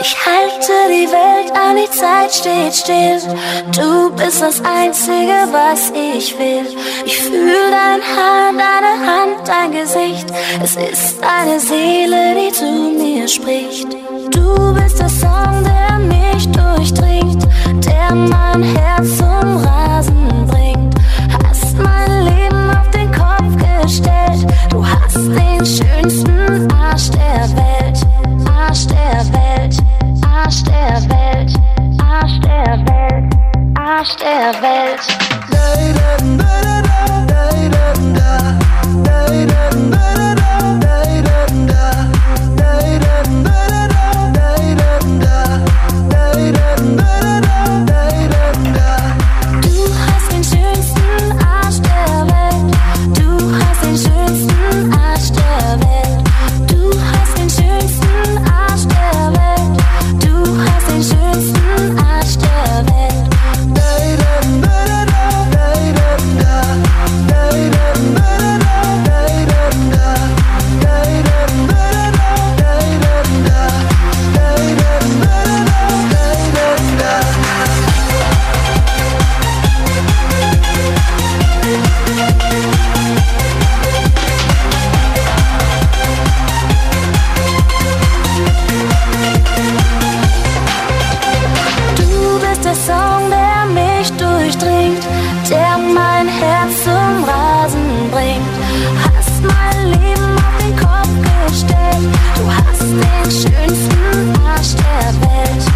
Ich halte die Welt an, die Zeit steht still. Du bist das Einzige, was ich will. Ich fühle dein Haar, deine Hand, dein Gesicht. Es ist deine Seele, die zu mir spricht. Du bist der Song, der mich durchdringt, der mein Herz zum Rasen gestellt. Du hast den schönsten Arsch der Welt, Arsch der Welt, Arsch der Welt, Arsch der Welt, Arsch der Welt. Du den schönsten Arsch der Welt.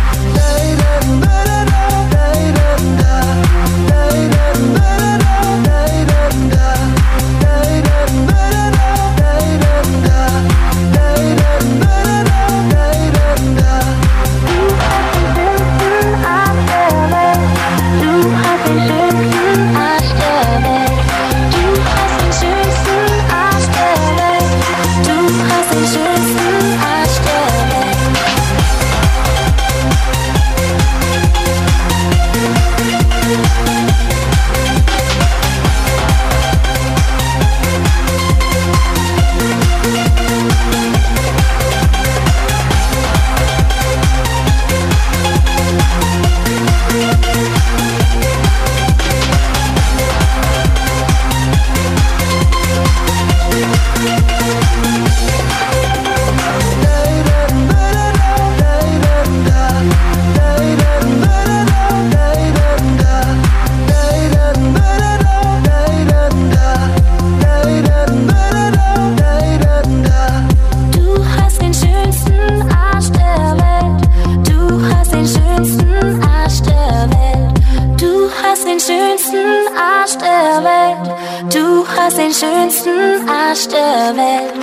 Du hast den schönsten Arsch der Welt.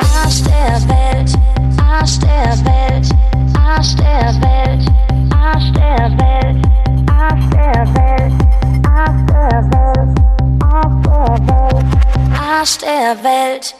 Arsch der Welt. Arsch der Welt. Arsch der Welt. Arsch der Welt. Arsch der Welt. Arsch der Welt. Arsch der Welt. Arsch der Welt.